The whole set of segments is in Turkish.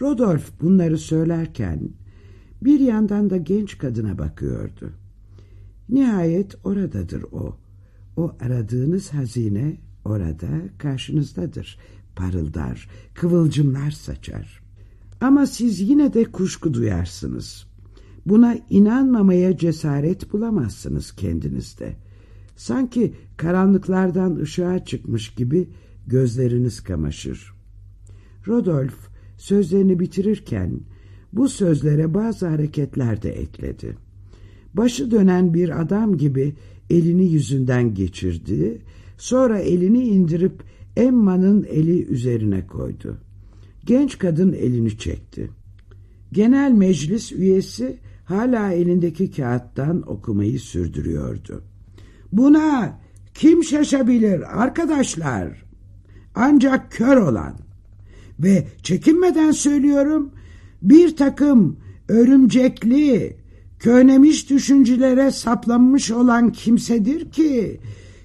Rodolf bunları söylerken bir yandan da genç kadına bakıyordu. Nihayet oradadır o. O aradığınız hazine orada karşınızdadır. Parıldar, kıvılcımlar saçar. Ama siz yine de kuşku duyarsınız. Buna inanmamaya cesaret bulamazsınız kendinizde. Sanki karanlıklardan ışığa çıkmış gibi gözleriniz kamaşır. Rodolf sözlerini bitirirken bu sözlere bazı hareketler de ekledi. Başı dönen bir adam gibi elini yüzünden geçirdi, sonra elini indirip Emma'nın eli üzerine koydu. Genç kadın elini çekti. Genel meclis üyesi hala elindeki kağıttan okumayı sürdürüyordu. Buna kim şaşabilir arkadaşlar? Ancak kör olan ve çekinmeden söylüyorum bir takım örümcekli, köhnemiş düşüncelere saplanmış olan kimsedir ki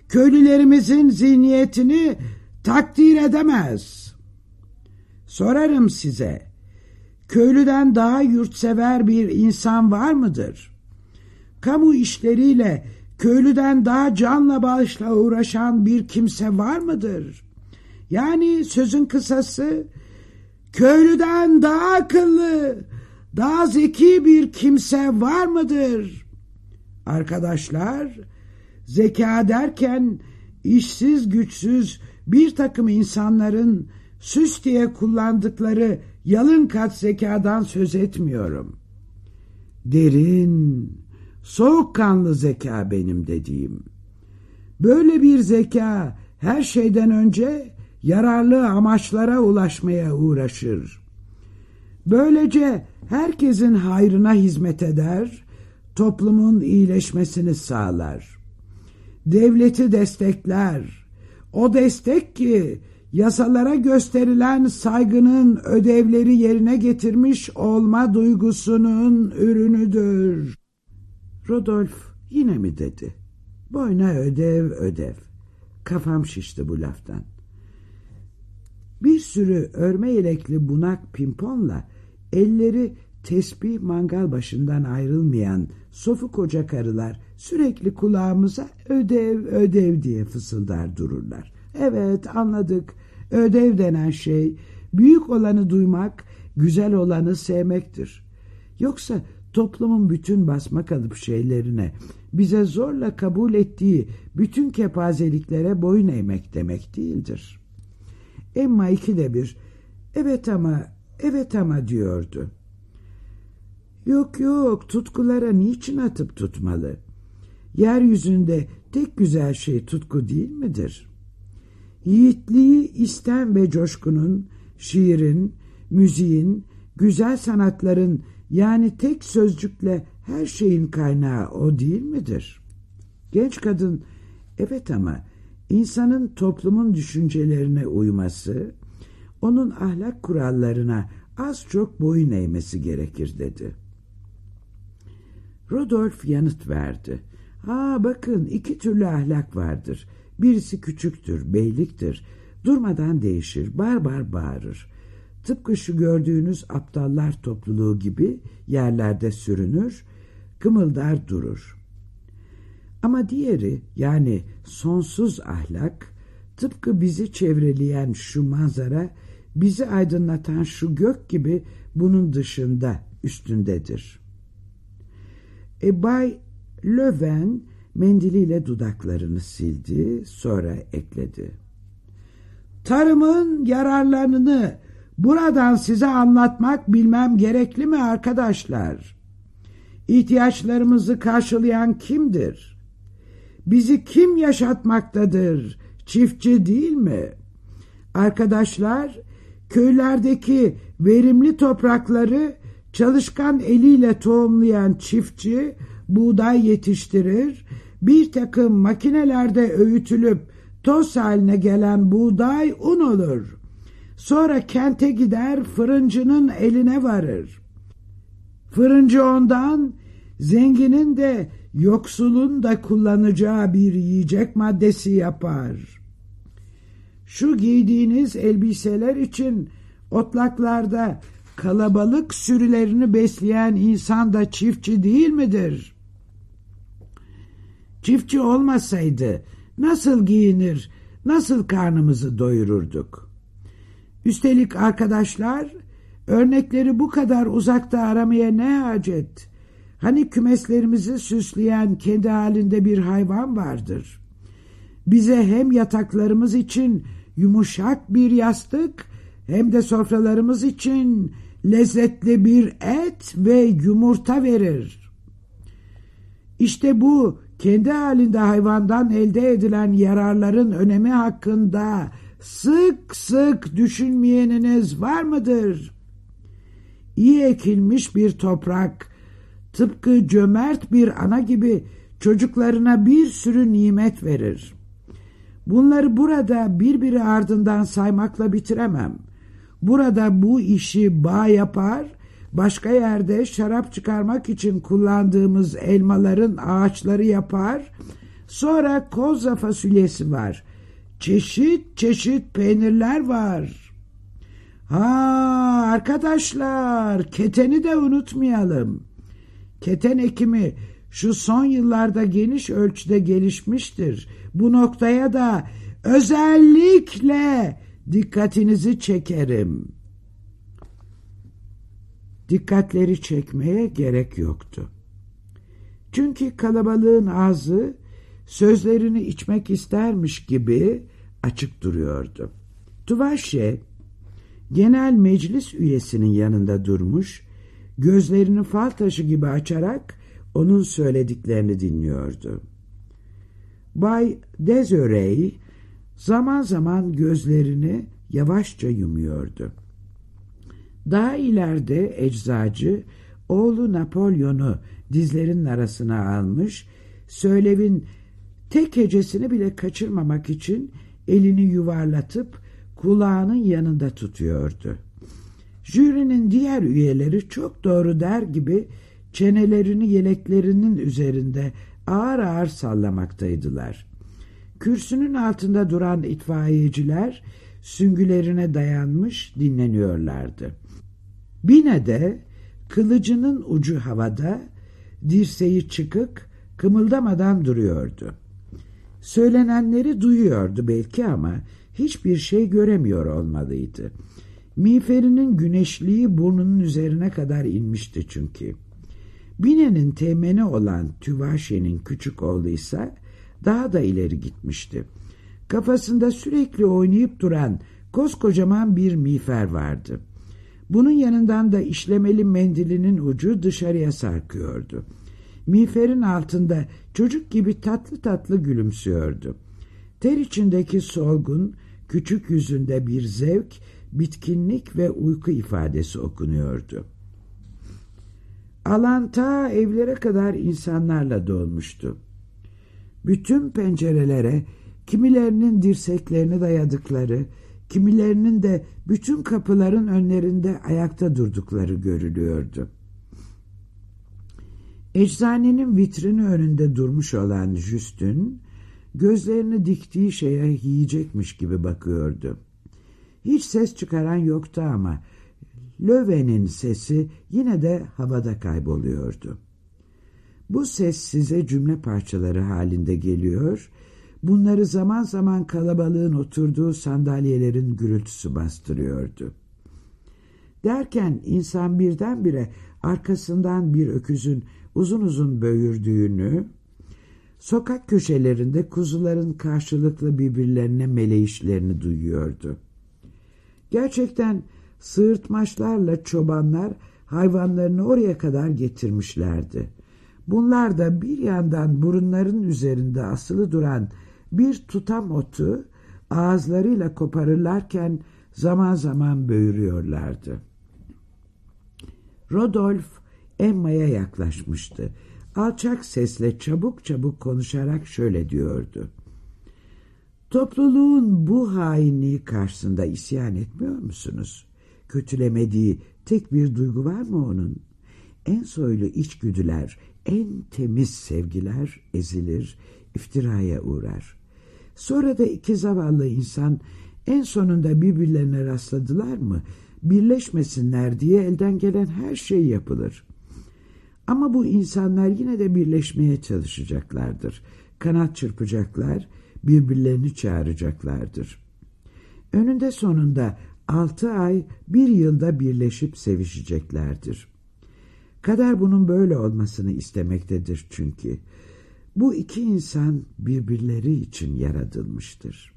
köylülerimizin zihniyetini takdir edemez. Sorarım size, köylüden daha yurtsever bir insan var mıdır? Kamu işleriyle köylüden daha canla bağışla uğraşan bir kimse var mıdır? Yani sözün kısası köylüden daha akıllı, daha zeki bir kimse var mıdır? Arkadaşlar, zeka derken işsiz güçsüz bir takım insanların süs diye kullandıkları yalın kat zekadan söz etmiyorum. Derin, soğukkanlı zeka benim dediğim. Böyle bir zeka her şeyden önce yararlı amaçlara ulaşmaya uğraşır. Böylece herkesin hayrına hizmet eder, toplumun iyileşmesini sağlar. Devleti destekler. O destek ki yasalara gösterilen saygının ödevleri yerine getirmiş olma duygusunun ürünüdür. Rodolf yine mi dedi? Boyna ödev ödev. Kafam şişti bu laftan. Bir sürü örme yelekli bunak pimponla elleri tesbih mangal başından ayrılmayan sofu koca karılar sürekli kulağımıza ödev ödev diye fısıldar dururlar. Evet anladık. Ödev denen şey büyük olanı duymak, güzel olanı sevmektir. Yoksa toplumun bütün basma kalıp şeylerine, bize zorla kabul ettiği bütün kepazeliklere boyun eğmek demek değildir. Emma ikide bir, evet ama, evet ama diyordu. Yok yok, tutkulara niçin atıp tutmalı? Yeryüzünde tek güzel şey tutku değil midir? Yiğitliği istem ve coşkunun, şiirin, müziğin, güzel sanatların yani tek sözcükle her şeyin kaynağı o değil midir? Genç kadın, evet ama insanın toplumun düşüncelerine uyması, onun ahlak kurallarına az çok boyun eğmesi gerekir dedi. Rodolf yanıt verdi. Ha bakın iki türlü ahlak vardır. Birisi küçüktür, beyliktir. Durmadan değişir, barbar bağırır. Tıpkı şu gördüğünüz aptallar topluluğu gibi yerlerde sürünür, kımıldar durur. Ama diğeri yani sonsuz ahlak, tıpkı bizi çevreleyen şu manzara, bizi aydınlatan şu gök gibi bunun dışında, üstündedir. E Bay Löwen mendiliyle dudaklarını sildi, sonra ekledi. Tarımın yararlarını buradan size anlatmak bilmem gerekli mi arkadaşlar? İhtiyaçlarımızı karşılayan kimdir? Bizi kim yaşatmaktadır? Çiftçi değil mi? Arkadaşlar, köylerdeki verimli toprakları çalışkan eliyle tohumlayan çiftçi buğday yetiştirir, bir takım makinelerde öğütülüp toz haline gelen buğday un olur. Sonra kente gider fırıncının eline varır. Fırıncı ondan zenginin de yoksulun da kullanacağı bir yiyecek maddesi yapar. Şu giydiğiniz elbiseler için otlaklarda kalabalık sürülerini besleyen insan da çiftçi değil midir? Çiftçi olmasaydı nasıl giyinir, nasıl karnımızı doyururduk? Üstelik arkadaşlar, örnekleri bu kadar uzakta aramaya ne hacet? Hani kümeslerimizi süsleyen kendi halinde bir hayvan vardır. Bize hem yataklarımız için yumuşak bir yastık hem de sofralarımız için lezzetli bir et ve yumurta verir. İşte bu kendi halinde hayvandan elde edilen yararların önemi hakkında sık sık düşünmeyeniniz var mıdır? İyi ekilmiş bir toprak, tıpkı cömert bir ana gibi çocuklarına bir sürü nimet verir. Bunları burada birbiri ardından saymakla bitiremem. Burada bu işi bağ yapar, başka yerde şarap çıkarmak için kullandığımız elmaların ağaçları yapar, sonra koza fasulyesi var. Çeşit çeşit peynirler var. Ha arkadaşlar keteni de unutmayalım. Keten ekimi şu son yıllarda geniş ölçüde gelişmiştir. Bu noktaya da özellikle dikkatinizi çekerim. Dikkatleri çekmeye gerek yoktu. Çünkü kalabalığın ağzı sözlerini içmek istermiş gibi açık duruyordu. Tuvaşe genel meclis üyesinin yanında durmuş, gözlerini fal taşı gibi açarak onun söylediklerini dinliyordu. Bay Desiree zaman zaman gözlerini yavaşça yumuyordu. Daha ileride eczacı oğlu Napolyon'u dizlerinin arasına almış, söylevin tek hecesini bile kaçırmamak için elini yuvarlatıp kulağının yanında tutuyordu. Jürinin diğer üyeleri çok doğru der gibi çenelerini yeleklerinin üzerinde ağır ağır sallamaktaydılar. Kürsünün altında duran itfaiyeciler süngülerine dayanmış dinleniyorlardı. Bine de kılıcının ucu havada, dirseği çıkık, kımıldamadan duruyordu. Söylenenleri duyuyordu belki ama hiçbir şey göremiyor olmalıydı. Miğferinin güneşliği burnunun üzerine kadar inmişti çünkü. Bine'nin temeni olan Tüvaşe'nin küçük oğlu ise daha da ileri gitmişti. Kafasında sürekli oynayıp duran koskocaman bir miğfer vardı. Bunun yanından da işlemeli mendilinin ucu dışarıya sarkıyordu. Miğferin altında çocuk gibi tatlı tatlı gülümsüyordu. Ter içindeki solgun, küçük yüzünde bir zevk, bitkinlik ve uyku ifadesi okunuyordu. Alan ta evlere kadar insanlarla dolmuştu. Bütün pencerelere kimilerinin dirseklerini dayadıkları, kimilerinin de bütün kapıların önlerinde ayakta durdukları görülüyordu. Eczanenin vitrini önünde durmuş olan Justin, gözlerini diktiği şeye yiyecekmiş gibi bakıyordu. Hiç ses çıkaran yoktu ama Löwen'in sesi yine de havada kayboluyordu. Bu ses size cümle parçaları halinde geliyor, bunları zaman zaman kalabalığın oturduğu sandalyelerin gürültüsü bastırıyordu. Derken insan birdenbire arkasından bir öküzün uzun uzun böğürdüğünü, sokak köşelerinde kuzuların karşılıklı birbirlerine meleyişlerini duyuyordu. Gerçekten sığırtmaçlarla çobanlar hayvanlarını oraya kadar getirmişlerdi. Bunlar da bir yandan burunların üzerinde asılı duran bir tutam otu ağızlarıyla koparırlarken zaman zaman böğürüyorlardı. Rodolf Emma'ya yaklaşmıştı. Alçak sesle çabuk çabuk konuşarak şöyle diyordu. Topluluğun bu hainliği karşısında isyan etmiyor musunuz? Kötülemediği tek bir duygu var mı onun? En soylu içgüdüler, en temiz sevgiler ezilir, iftiraya uğrar. Sonra da iki zavallı insan en sonunda birbirlerine rastladılar mı? birleşmesinler diye elden gelen her şey yapılır. Ama bu insanlar yine de birleşmeye çalışacaklardır. Kanat çırpacaklar, birbirlerini çağıracaklardır. Önünde sonunda altı ay bir yılda birleşip sevişeceklerdir. Kader bunun böyle olmasını istemektedir çünkü. Bu iki insan birbirleri için yaratılmıştır.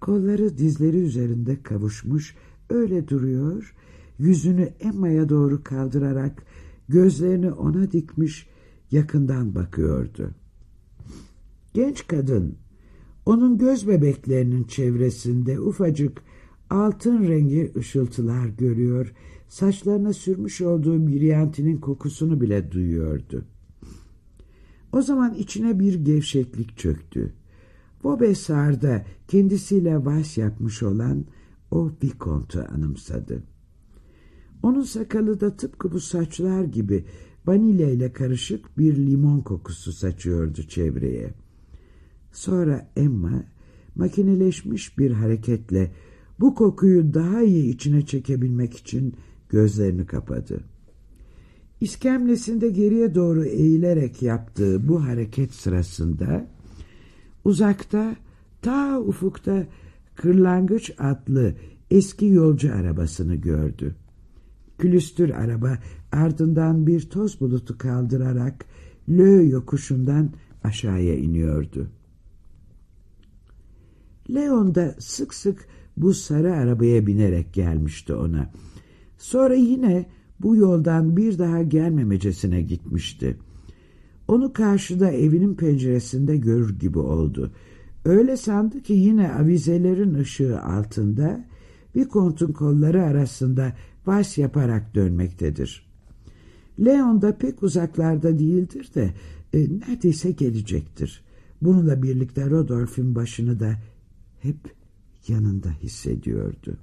Kolları dizleri üzerinde kavuşmuş, öyle duruyor, yüzünü Emma'ya doğru kaldırarak gözlerini ona dikmiş, yakından bakıyordu. Genç kadın, onun göz bebeklerinin çevresinde ufacık altın rengi ışıltılar görüyor, saçlarına sürmüş olduğu biryantinin kokusunu bile duyuyordu. O zaman içine bir gevşeklik çöktü. Vaubyessard'da kendisiyle vals yapmış olan o Vicomte'u anımsadı. Onun sakalı da tıpkı bu saçlar gibi vanilya ile karışık bir limon kokusu saçıyordu çevreye. Sonra Emma makineleşmiş bir hareketle bu kokuyu daha iyi içine çekebilmek için gözlerini kapadı. İskemlesinde geriye doğru eğilerek yaptığı bu hareket sırasında uzakta ta ufukta Kırlangıç adlı eski yolcu arabasını gördü. Külüstür araba ardından bir toz bulutu kaldırarak Lö yokuşundan aşağıya iniyordu. Leon da sık sık bu sarı arabaya binerek gelmişti ona. Sonra yine bu yoldan bir daha gelmemecesine gitmişti. Onu karşıda evinin penceresinde görür gibi oldu. Öyle sandı ki yine avizelerin ışığı altında bir kontun kolları arasında vals yaparak dönmektedir. Leon da pek uzaklarda değildir de e, neredeyse gelecektir. Bununla birlikte Rodolph'in başını da hep yanında hissediyordu.